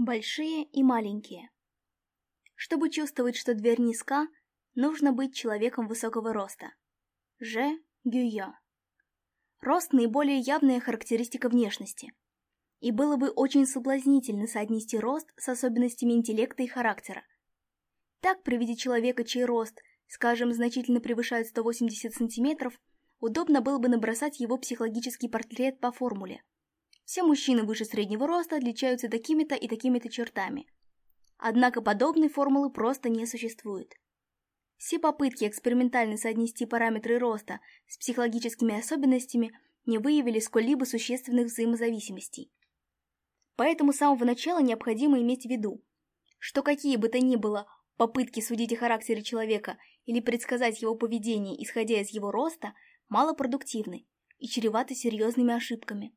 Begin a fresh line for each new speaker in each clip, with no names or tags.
большие и маленькие. Чтобы чувствовать, что дверь низка, нужно быть человеком высокого роста. Ж. Гюйо. Рост – наиболее явная характеристика внешности. И было бы очень соблазнительно соотнести рост с особенностями интеллекта и характера. Так, при виде человека, чей рост, скажем, значительно превышает 180 см, удобно было бы набросать его психологический портрет по формуле – все мужчины выше среднего роста отличаются такими-то и такими-то чертами. Однако подобной формулы просто не существует. Все попытки экспериментально соотнести параметры роста с психологическими особенностями не выявили сколь-либо существенных взаимозависимостей. Поэтому с самого начала необходимо иметь в виду, что какие бы то ни было попытки судить о характере человека или предсказать его поведение, исходя из его роста, малопродуктивны и чреваты серьезными ошибками.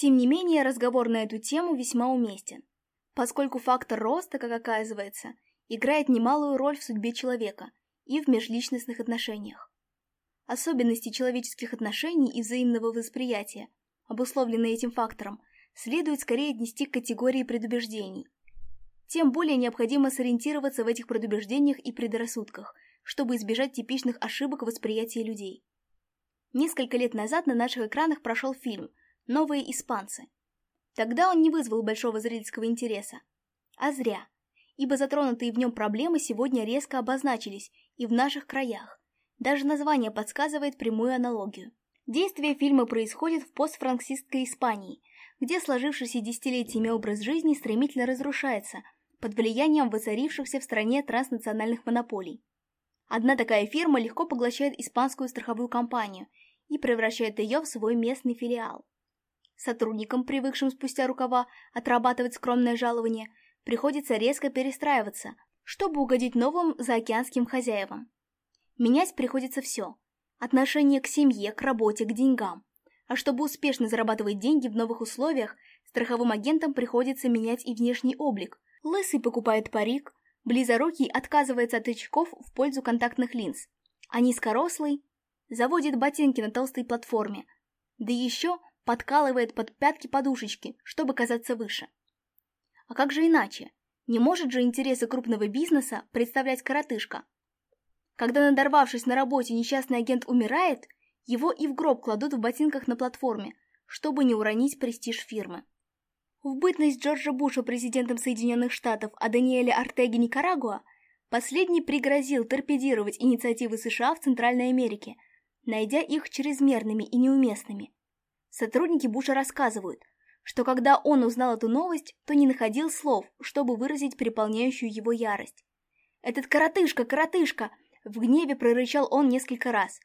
Тем не менее, разговор на эту тему весьма уместен, поскольку фактор роста, как оказывается, играет немалую роль в судьбе человека и в межличностных отношениях. Особенности человеческих отношений и взаимного восприятия, обусловленные этим фактором, следует скорее отнести к категории предубеждений. Тем более необходимо сориентироваться в этих предубеждениях и предрассудках, чтобы избежать типичных ошибок восприятия людей. Несколько лет назад на наших экранах прошел фильм – новые испанцы. Тогда он не вызвал большого зрительского интереса. А зря, ибо затронутые в нем проблемы сегодня резко обозначились и в наших краях. Даже название подсказывает прямую аналогию. Действие фильма происходит в постфранксистской Испании, где сложившийся десятилетиями образ жизни стремительно разрушается под влиянием воцарившихся в стране транснациональных монополий. Одна такая фирма легко поглощает испанскую страховую компанию и превращает ее в свой местный филиал. Сотрудникам, привыкшим спустя рукава отрабатывать скромное жалование, приходится резко перестраиваться, чтобы угодить новым заокеанским хозяевам. Менять приходится все. Отношение к семье, к работе, к деньгам. А чтобы успешно зарабатывать деньги в новых условиях, страховым агентам приходится менять и внешний облик. Лысый покупает парик, близорукий отказывается от очков в пользу контактных линз, а низкорослый заводит ботинки на толстой платформе. Да еще – подкалывает под пятки подушечки, чтобы казаться выше. А как же иначе? Не может же интересы крупного бизнеса представлять коротышка. Когда, надорвавшись на работе, несчастный агент умирает, его и в гроб кладут в ботинках на платформе, чтобы не уронить престиж фирмы. В бытность Джорджа Буша президентом Соединенных Штатов, а Даниэля Артеги Никарагуа, последний пригрозил торпедировать инициативы США в Центральной Америке, найдя их чрезмерными и неуместными – Сотрудники Буша рассказывают, что когда он узнал эту новость, то не находил слов, чтобы выразить переполняющую его ярость. «Этот коротышка, коротышка!» В гневе прорычал он несколько раз.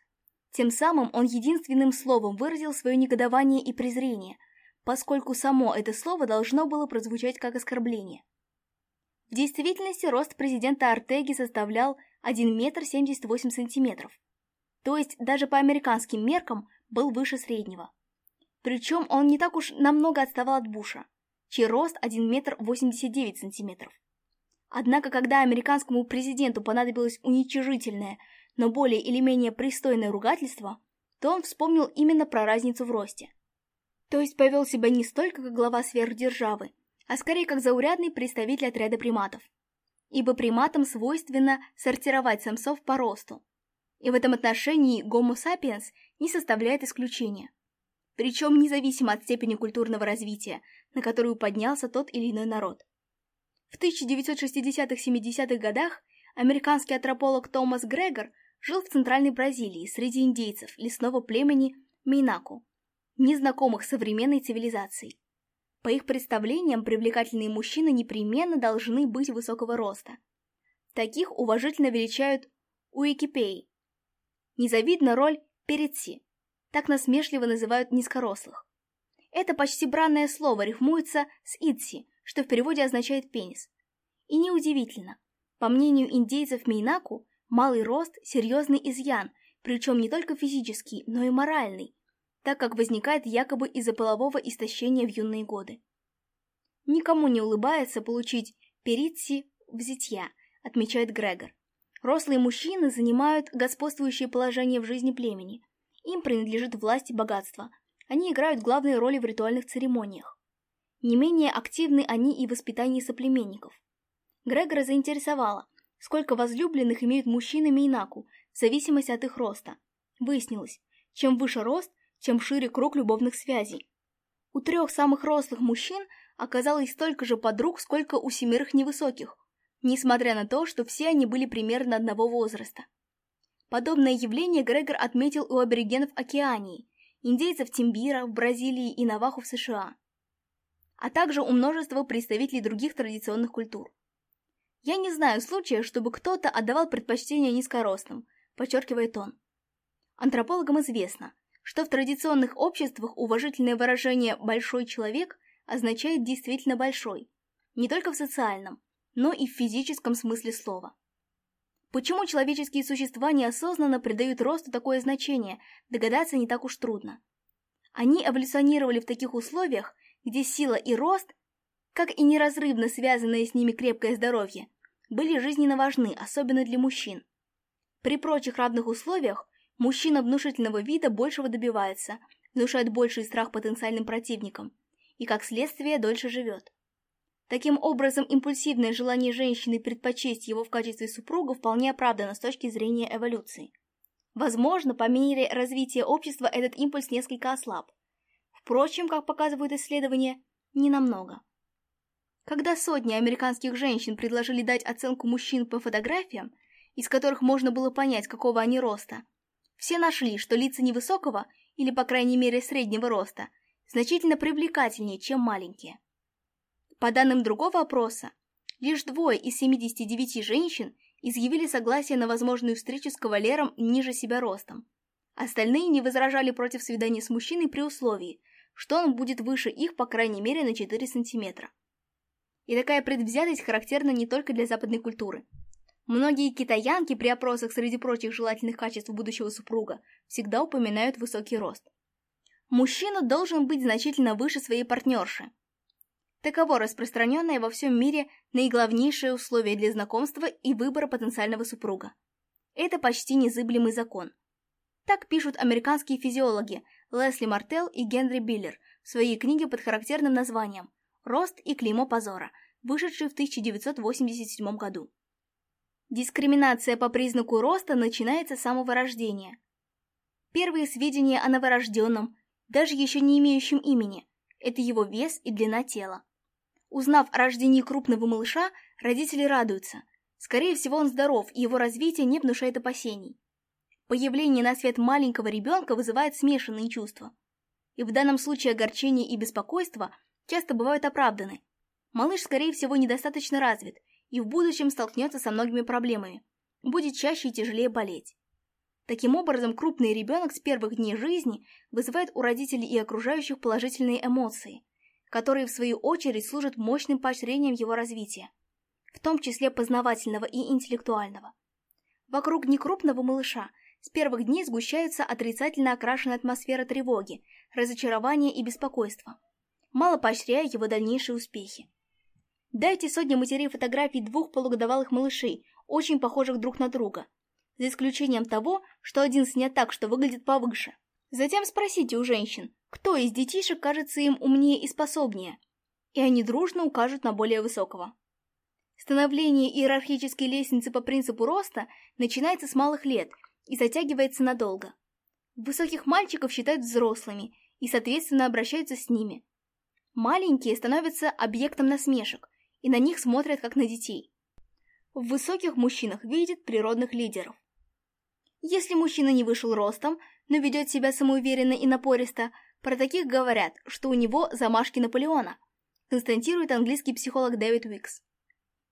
Тем самым он единственным словом выразил свое негодование и презрение, поскольку само это слово должно было прозвучать как оскорбление. В действительности рост президента Артеги составлял 1 метр 78 сантиметров, то есть даже по американским меркам был выше среднего. Причем он не так уж намного отставал от Буша, чей рост 1 метр 89 сантиметров. Однако, когда американскому президенту понадобилось уничижительное, но более или менее пристойное ругательство, то он вспомнил именно про разницу в росте. То есть повел себя не столько как глава сверхдержавы, а скорее как заурядный представитель отряда приматов. Ибо приматам свойственно сортировать самцов по росту. И в этом отношении гомо сапиенс не составляет исключения причем независимо от степени культурного развития, на которую поднялся тот или иной народ. В 1960-70-х годах американский антрополог Томас Грегор жил в центральной Бразилии среди индейцев лесного племени Мейнаку, незнакомых современной цивилизацией. По их представлениям, привлекательные мужчины непременно должны быть высокого роста. Таких уважительно величают уикипеи. Незавидна роль перетси, так насмешливо называют низкорослых. Это почти бранное слово рифмуется с итси, что в переводе означает «пенис». И неудивительно. По мнению индейцев Мейнаку, малый рост – серьезный изъян, причем не только физический, но и моральный, так как возникает якобы из-за полового истощения в юные годы. Никому не улыбается получить перитси в зитья, отмечает Грегор. Рослые мужчины занимают господствующее положение в жизни племени, им принадлежит власть и богатство. Они играют главные роли в ритуальных церемониях. Не менее активны они и в воспитании соплеменников. Грегора заинтересовало, сколько возлюбленных имеют мужчины Мейнаку, в зависимости от их роста. Выяснилось, чем выше рост, тем шире круг любовных связей. У трех самых рослых мужчин оказалось столько же подруг, сколько у семерых невысоких, несмотря на то, что все они были примерно одного возраста. Подобное явление Грегор отметил у аборигенов Океании, индейцев Тимбира в Бразилии и Наваху в США, а также у множества представителей других традиционных культур. Я не знаю случая, чтобы кто-то отдавал предпочтение низкорослым, подчеркивает он. Антропологам известно, что в традиционных обществах уважительное выражение «большой человек» означает действительно «большой», не только в социальном, но и в физическом смысле слова. Почему человеческие существа неосознанно придают росту такое значение, догадаться не так уж трудно. Они эволюционировали в таких условиях, где сила и рост, как и неразрывно связанное с ними крепкое здоровье, были жизненно важны, особенно для мужчин. При прочих равных условиях мужчина внушительного вида большего добивается, внушает больший страх потенциальным противникам и, как следствие, дольше живет. Таким образом, импульсивное желание женщины предпочесть его в качестве супруга вполне оправдано с точки зрения эволюции. Возможно, по мере развития общества этот импульс несколько ослаб. Впрочем, как показывают исследования, не намного. Когда сотни американских женщин предложили дать оценку мужчин по фотографиям, из которых можно было понять, какого они роста, все нашли, что лица невысокого, или по крайней мере среднего роста, значительно привлекательнее, чем маленькие. По данным другого опроса, лишь двое из 79 женщин изъявили согласие на возможную встречу с кавалером ниже себя ростом. Остальные не возражали против свидания с мужчиной при условии, что он будет выше их по крайней мере на 4 сантиметра. И такая предвзятость характерна не только для западной культуры. Многие китаянки при опросах среди прочих желательных качеств будущего супруга всегда упоминают высокий рост. Мужчина должен быть значительно выше своей партнерши, Таково распространенное во всем мире наиглавнейшее условие для знакомства и выбора потенциального супруга. Это почти незыблемый закон. Так пишут американские физиологи Лесли Мартел и Генри Биллер в своей книге под характерным названием «Рост и клеймо позора», вышедшей в 1987 году. Дискриминация по признаку роста начинается с самого рождения. Первые сведения о новорожденном, даже еще не имеющем имени, это его вес и длина тела. Узнав о рождении крупного малыша, родители радуются. Скорее всего, он здоров, и его развитие не внушает опасений. Появление на свет маленького ребенка вызывает смешанные чувства. И в данном случае огорчение и беспокойство часто бывают оправданы. Малыш, скорее всего, недостаточно развит, и в будущем столкнется со многими проблемами. Будет чаще и тяжелее болеть. Таким образом, крупный ребенок с первых дней жизни вызывает у родителей и окружающих положительные эмоции – которые в свою очередь служат мощным поощрением его развития, в том числе познавательного и интеллектуального. Вокруг некрупного малыша с первых дней сгущаются отрицательно окрашенная атмосфера тревоги, разочарования и беспокойства, мало поощряя его дальнейшие успехи. Дайте сотни матерей фотографий двух полугодовалых малышей, очень похожих друг на друга, за исключением того, что один снят так, что выглядит повыше. Затем спросите у женщин, кто из детишек кажется им умнее и способнее, и они дружно укажут на более высокого. Становление иерархической лестницы по принципу роста начинается с малых лет и затягивается надолго. Высоких мальчиков считают взрослыми и, соответственно, обращаются с ними. Маленькие становятся объектом насмешек, и на них смотрят как на детей. В высоких мужчинах видят природных лидеров. Если мужчина не вышел ростом, но ведет себя самоуверенно и напористо, про таких говорят, что у него замашки Наполеона, констатирует английский психолог Дэвид Уикс.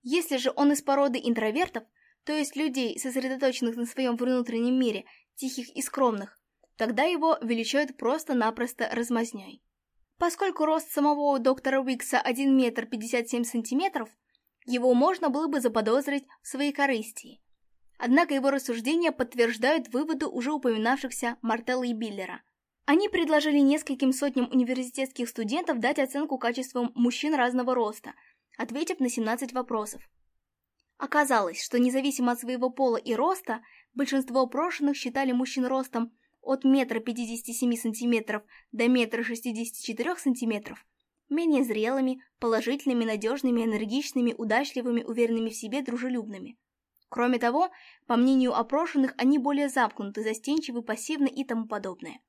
Если же он из породы интровертов, то есть людей, сосредоточенных на своем внутреннем мире, тихих и скромных, тогда его величают просто-напросто размазней. Поскольку рост самого доктора Уикса 1 метр 57 сантиметров, его можно было бы заподозрить в своей корыстии. Однако его рассуждения подтверждают выводы уже упоминавшихся Мартелла и Биллера – они предложили нескольким сотням университетских студентов дать оценку качествам мужчин разного роста, ответив на 17 вопросов. Оказалось, что независимо от своего пола и роста, большинство опрошенных считали мужчин ростом от 1,57 см до 1,64 см менее зрелыми, положительными, надежными, энергичными, удачливыми, уверенными в себе, дружелюбными. Кроме того, по мнению опрошенных, они более замкнуты, застенчивы, пассивны и тому подобное.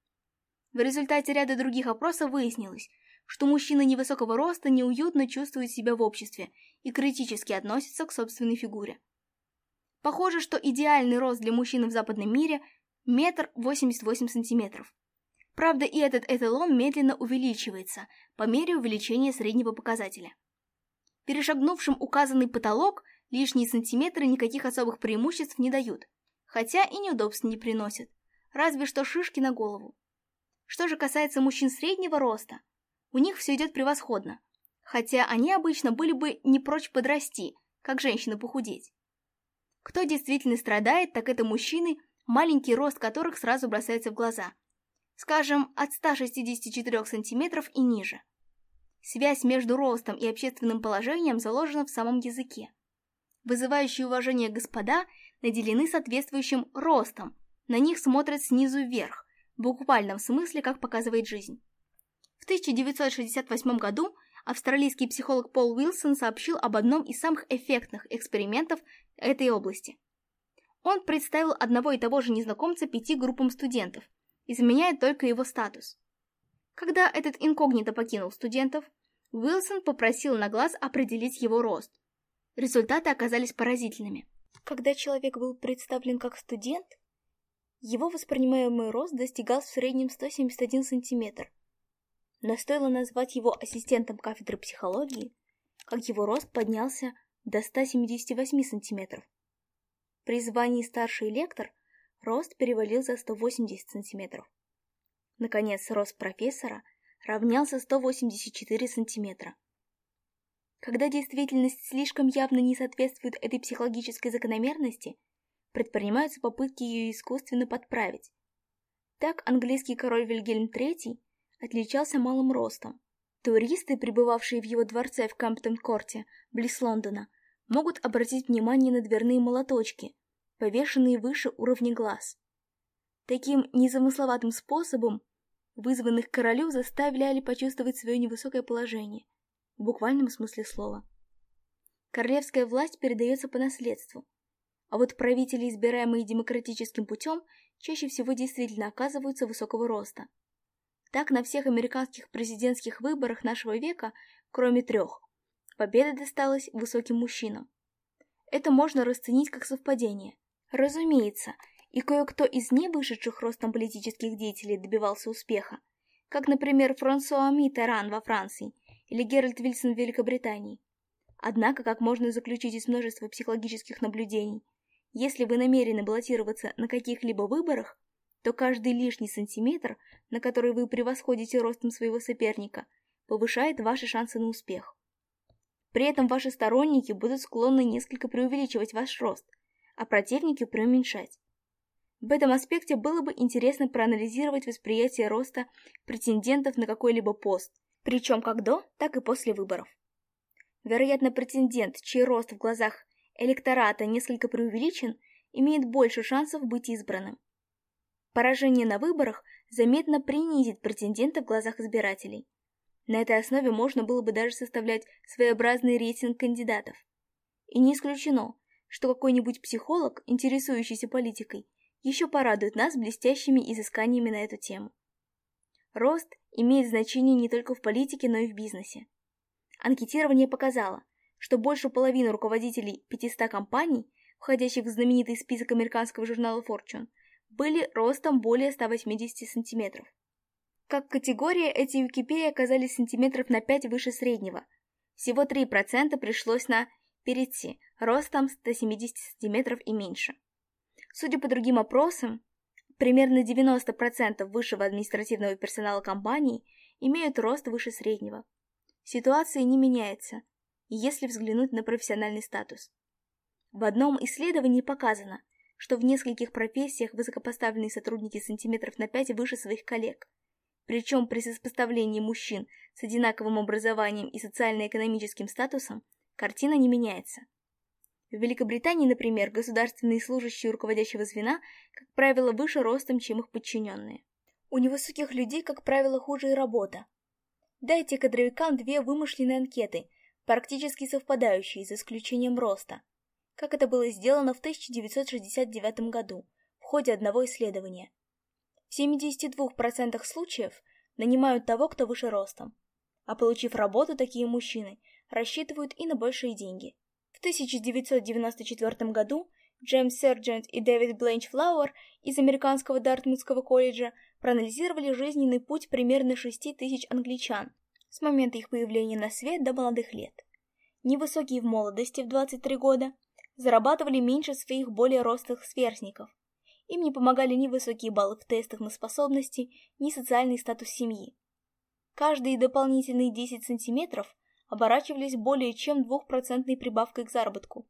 В результате ряда других опросов выяснилось, что мужчины невысокого роста неуютно чувствуют себя в обществе и критически относятся к собственной фигуре. Похоже, что идеальный рост для мужчин в западном мире – метр восемьдесят восемь сантиметров. Правда, и этот эталон медленно увеличивается по мере увеличения среднего показателя. Перешагнувшим указанный потолок лишние сантиметры никаких особых преимуществ не дают, хотя и неудобств не приносят, разве что шишки на голову. Что же касается мужчин среднего роста, у них все идет превосходно, хотя они обычно были бы не прочь подрасти, как женщина похудеть. Кто действительно страдает, так это мужчины, маленький рост которых сразу бросается в глаза. Скажем, от 164 см и ниже. Связь между ростом и общественным положением заложена в самом языке. Вызывающие уважение господа наделены соответствующим ростом, на них смотрят снизу вверх, в буквальном смысле, как показывает жизнь. В 1968 году австралийский психолог Пол Уилсон сообщил об одном из самых эффектных экспериментов этой области. Он представил одного и того же незнакомца пяти группам студентов, изменяя только его статус. Когда этот инкогнито покинул студентов, Уилсон попросил на глаз определить его рост. Результаты оказались поразительными. Когда человек был представлен как студент, его воспринимаемый рост достигал в среднем 171 сантиметр. Но стоило назвать его ассистентом кафедры психологии, как его рост поднялся до 178 сантиметров. При звании старший лектор рост перевалил за 180 сантиметров. Наконец, рост профессора равнялся 184 сантиметра. Когда действительность слишком явно не соответствует этой психологической закономерности – предпринимаются попытки ее искусственно подправить. Так английский король Вильгельм III отличался малым ростом. Туристы, пребывавшие в его дворце в Камптон-корте, близ Лондона, могут обратить внимание на дверные молоточки, повешенные выше уровня глаз. Таким незамысловатым способом вызванных королю заставляли почувствовать свое невысокое положение, в буквальном смысле слова. Королевская власть передается по наследству, а вот правители, избираемые демократическим путем, чаще всего действительно оказываются высокого роста. Так на всех американских президентских выборах нашего века, кроме трех, победа досталась высоким мужчинам. Это можно расценить как совпадение. Разумеется, и кое-кто из невышедших ростом политических деятелей добивался успеха, как, например, Франсуа Миттеран во Франции или Геральт Вильсон в Великобритании. Однако, как можно заключить из множества психологических наблюдений, если вы намерены баллотироваться на каких-либо выборах, то каждый лишний сантиметр, на который вы превосходите ростом своего соперника, повышает ваши шансы на успех. При этом ваши сторонники будут склонны несколько преувеличивать ваш рост, а противники преуменьшать. В этом аспекте было бы интересно проанализировать восприятие роста претендентов на какой-либо пост, причем как до, так и после выборов. Вероятно, претендент, чей рост в глазах электората несколько преувеличен, имеет больше шансов быть избранным. Поражение на выборах заметно принизит претендента в глазах избирателей. На этой основе можно было бы даже составлять своеобразный рейтинг кандидатов. И не исключено, что какой-нибудь психолог, интересующийся политикой, еще порадует нас блестящими изысканиями на эту тему. Рост имеет значение не только в политике, но и в бизнесе. Анкетирование показало – что больше половины руководителей 500 компаний, входящих в знаменитый список американского журнала Fortune, были ростом более 180 сантиметров. Как категория, эти Википедии оказались сантиметров на 5 выше среднего. Всего 3% пришлось на перейти ростом 170 сантиметров и меньше. Судя по другим опросам, примерно 90% высшего административного персонала компаний имеют рост выше среднего. Ситуация не меняется – если взглянуть на профессиональный статус. В одном исследовании показано, что в нескольких профессиях высокопоставленные сотрудники сантиметров на 5 выше своих коллег. Причем при сопоставлении мужчин с одинаковым образованием и социально-экономическим статусом картина не меняется. В Великобритании, например, государственные служащие руководящего звена, как правило, выше ростом, чем их подчиненные. У невысоких людей, как правило, хуже и работа. Дайте кадровикам две вымышленные анкеты практически совпадающие за исключением роста, как это было сделано в 1969 году в ходе одного исследования. В 72% случаев нанимают того, кто выше ростом, а получив работу, такие мужчины рассчитывают и на большие деньги. В 1994 году Джеймс Сержент и Дэвид Бленч Флауэр из Американского Дартмутского колледжа проанализировали жизненный путь примерно 6 тысяч англичан с момента их появления на свет до молодых лет. Невысокие в молодости в 23 года зарабатывали меньше своих более рослых сверстников. Им не помогали ни высокие баллы в тестах на способности, ни социальный статус семьи. Каждые дополнительные 10 сантиметров оборачивались более чем 2% прибавкой к заработку.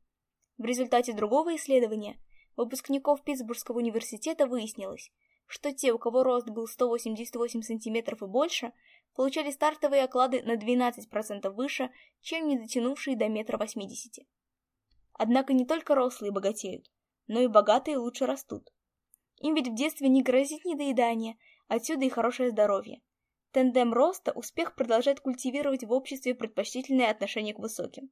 В результате другого исследования выпускников Питтсбургского университета выяснилось, что те, у кого рост был 188 сантиметров и больше, получали стартовые оклады на 12% выше, чем не дотянувшие до метра восьмидесяти. Однако не только рослые богатеют, но и богатые лучше растут. Им ведь в детстве не грозит недоедание, отсюда и хорошее здоровье. Тендем роста успех продолжает культивировать в обществе предпочтительное отношение к высоким.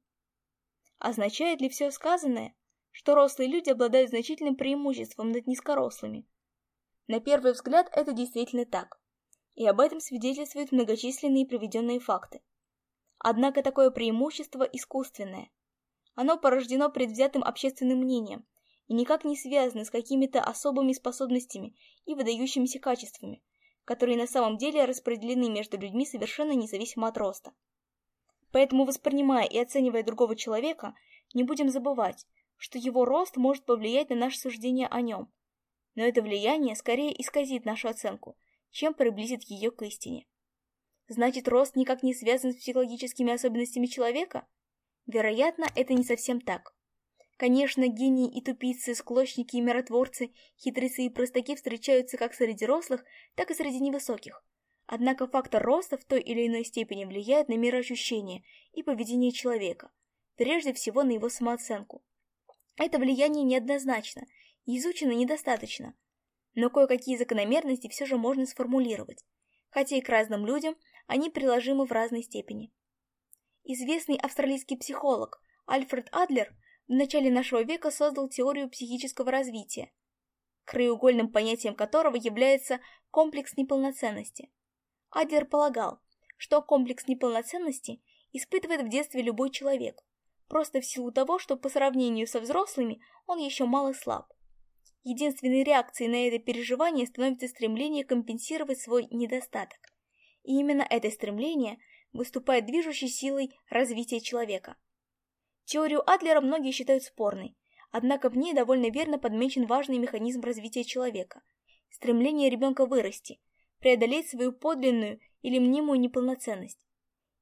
Означает ли все сказанное, что рослые люди обладают значительным преимуществом над низкорослыми? На первый взгляд это действительно так и об этом свидетельствуют многочисленные приведенные факты. Однако такое преимущество искусственное. Оно порождено предвзятым общественным мнением и никак не связано с какими-то особыми способностями и выдающимися качествами, которые на самом деле распределены между людьми совершенно независимо от роста. Поэтому, воспринимая и оценивая другого человека, не будем забывать, что его рост может повлиять на наше суждение о нем. Но это влияние скорее исказит нашу оценку – чем приблизит ее к истине. Значит, рост никак не связан с психологическими особенностями человека? Вероятно, это не совсем так. Конечно, гении и тупицы, склочники и миротворцы, хитрецы и простаки встречаются как среди рослых, так и среди невысоких. Однако фактор роста в той или иной степени влияет на мироощущение и поведение человека, прежде всего на его самооценку. Это влияние неоднозначно, изучено недостаточно, но кое-какие закономерности все же можно сформулировать, хотя и к разным людям они приложимы в разной степени. Известный австралийский психолог Альфред Адлер в начале нашего века создал теорию психического развития, краеугольным понятием которого является комплекс неполноценности. Адлер полагал, что комплекс неполноценности испытывает в детстве любой человек, просто в силу того, что по сравнению со взрослыми он еще мало слаб. Единственной реакцией на это переживание становится стремление компенсировать свой недостаток. И именно это стремление выступает движущей силой развития человека. Теорию Адлера многие считают спорной, однако в ней довольно верно подмечен важный механизм развития человека – стремление ребенка вырасти, преодолеть свою подлинную или мнимую неполноценность.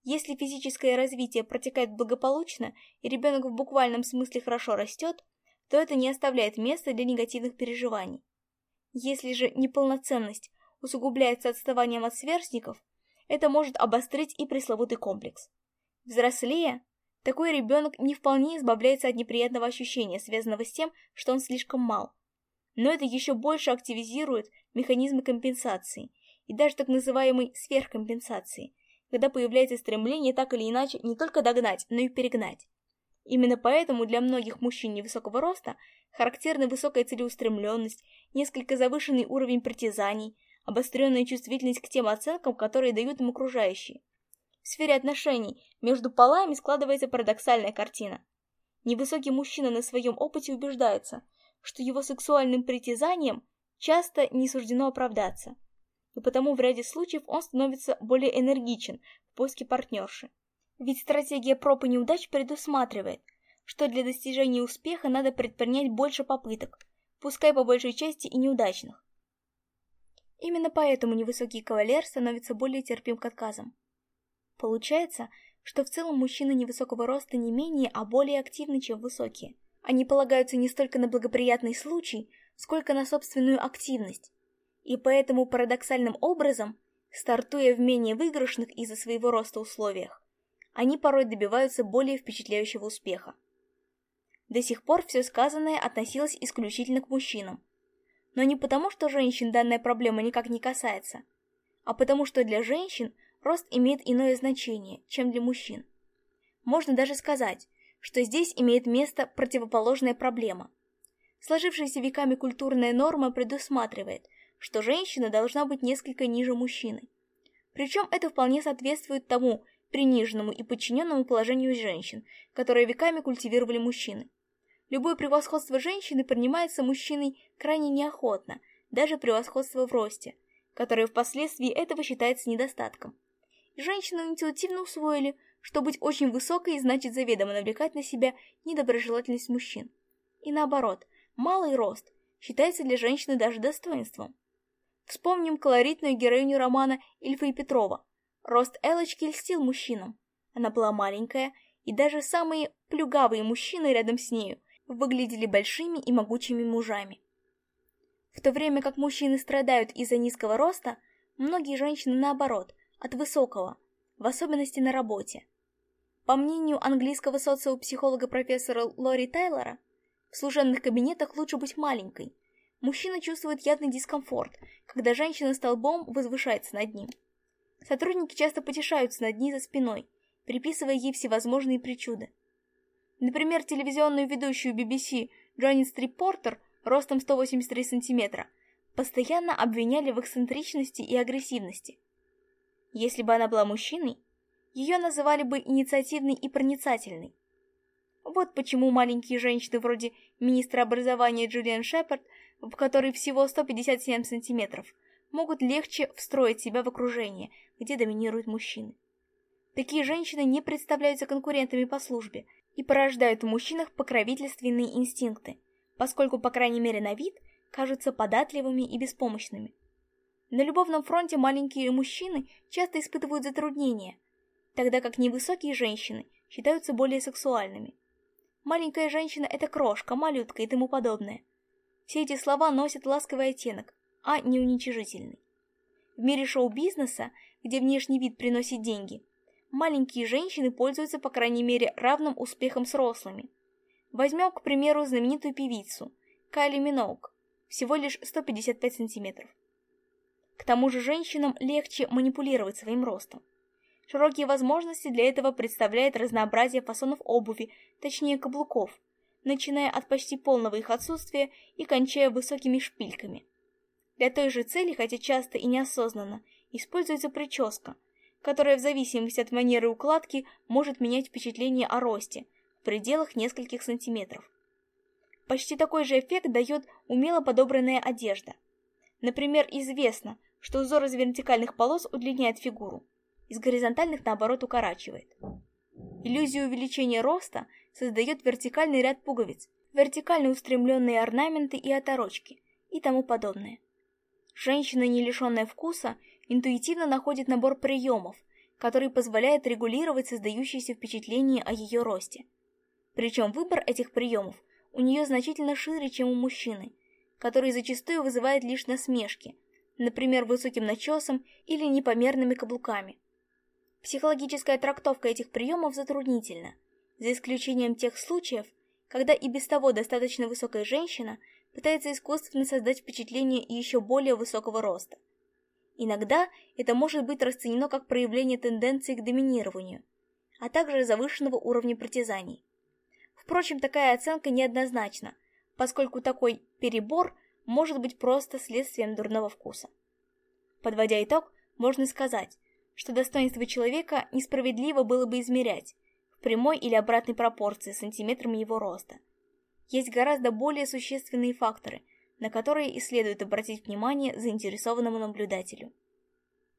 Если физическое развитие протекает благополучно и ребенок в буквальном смысле хорошо растет, то это не оставляет места для негативных переживаний. Если же неполноценность усугубляется отставанием от сверстников, это может обострить и пресловутый комплекс. Взрослее такой ребенок не вполне избавляется от неприятного ощущения, связанного с тем, что он слишком мал. Но это еще больше активизирует механизмы компенсации и даже так называемой сверхкомпенсации, когда появляется стремление так или иначе не только догнать, но и перегнать. Именно поэтому для многих мужчин невысокого роста характерна высокая целеустремленность, несколько завышенный уровень притязаний, обостренная чувствительность к тем оценкам, которые дают им окружающие. В сфере отношений между полами складывается парадоксальная картина. Невысокий мужчина на своем опыте убеждается, что его сексуальным притязаниям часто не суждено оправдаться, и потому в ряде случаев он становится более энергичен в поиске партнерши. Ведь стратегия проб и неудач предусматривает, что для достижения успеха надо предпринять больше попыток, пускай по большей части и неудачных. Именно поэтому невысокий кавалер становится более терпим к отказам. Получается, что в целом мужчины невысокого роста не менее, а более активны, чем высокие. Они полагаются не столько на благоприятный случай, сколько на собственную активность. И поэтому парадоксальным образом, стартуя в менее выигрышных из-за своего роста условиях, они порой добиваются более впечатляющего успеха. До сих пор все сказанное относилось исключительно к мужчинам. Но не потому, что женщин данная проблема никак не касается, а потому что для женщин рост имеет иное значение, чем для мужчин. Можно даже сказать, что здесь имеет место противоположная проблема. Сложившаяся веками культурная норма предусматривает, что женщина должна быть несколько ниже мужчины. Причем это вполне соответствует тому, приниженному и подчиненному положению женщин, которые веками культивировали мужчины. Любое превосходство женщины принимается мужчиной крайне неохотно, даже превосходство в росте, которое впоследствии этого считается недостатком. Женщины интуитивно усвоили, что быть очень высокой значит заведомо навлекать на себя недоброжелательность мужчин. И наоборот, малый рост считается для женщины даже достоинством. Вспомним колоритную героиню романа Ильфа и Петрова – Рост Элочки льстил мужчинам. Она была маленькая, и даже самые плюгавые мужчины рядом с нею выглядели большими и могучими мужами. В то время как мужчины страдают из-за низкого роста, многие женщины наоборот, от высокого, в особенности на работе. По мнению английского социопсихолога профессора Лори Тайлора, в служебных кабинетах лучше быть маленькой. Мужчина чувствует явный дискомфорт, когда женщина столбом возвышается над ним. Сотрудники часто потешаются над ней за спиной, приписывая ей всевозможные причуды. Например, телевизионную ведущую BBC Джонни Трипортер ростом 183 сантиметра постоянно обвиняли в эксцентричности и агрессивности. Если бы она была мужчиной, ее называли бы инициативной и проницательной. Вот почему маленькие женщины вроде министра образования Джулиан Шепард, в которой всего 157 сантиметров, могут легче встроить себя в окружение, где доминируют мужчины. Такие женщины не представляются конкурентами по службе и порождают в мужчинах покровительственные инстинкты, поскольку, по крайней мере на вид, кажутся податливыми и беспомощными. На любовном фронте маленькие мужчины часто испытывают затруднения, тогда как невысокие женщины считаются более сексуальными. Маленькая женщина – это крошка, малютка и тому подобное. Все эти слова носят ласковый оттенок, а не уничижительный. В мире шоу-бизнеса, где внешний вид приносит деньги, маленькие женщины пользуются по крайней мере равным успехом с рослыми. Возьмем, к примеру, знаменитую певицу Кайли Миноук, всего лишь 155 сантиметров. К тому же женщинам легче манипулировать своим ростом. Широкие возможности для этого представляет разнообразие фасонов обуви, точнее каблуков, начиная от почти полного их отсутствия и кончая высокими шпильками – для той же цели, хотя часто и неосознанно, используется прическа, которая в зависимости от манеры укладки может менять впечатление о росте в пределах нескольких сантиметров. Почти такой же эффект дает умело подобранная одежда. Например, известно, что узор из вертикальных полос удлиняет фигуру, из горизонтальных, наоборот, укорачивает. Иллюзию увеличения роста создает вертикальный ряд пуговиц, вертикально устремленные орнаменты и оторочки и тому подобное. Женщина, не лишенная вкуса, интуитивно находит набор приемов, который позволяет регулировать создающиеся впечатление о ее росте. Причем выбор этих приемов у нее значительно шире, чем у мужчины, который зачастую вызывает лишь насмешки, например, высоким начесом или непомерными каблуками. Психологическая трактовка этих приемов затруднительна, за исключением тех случаев, когда и без того достаточно высокая женщина – пытается искусственно создать впечатление еще более высокого роста. Иногда это может быть расценено как проявление тенденции к доминированию, а также завышенного уровня притязаний. Впрочем, такая оценка неоднозначна, поскольку такой «перебор» может быть просто следствием дурного вкуса. Подводя итог, можно сказать, что достоинство человека несправедливо было бы измерять в прямой или обратной пропорции сантиметрам его роста – есть гораздо более существенные факторы, на которые и следует обратить внимание заинтересованному наблюдателю.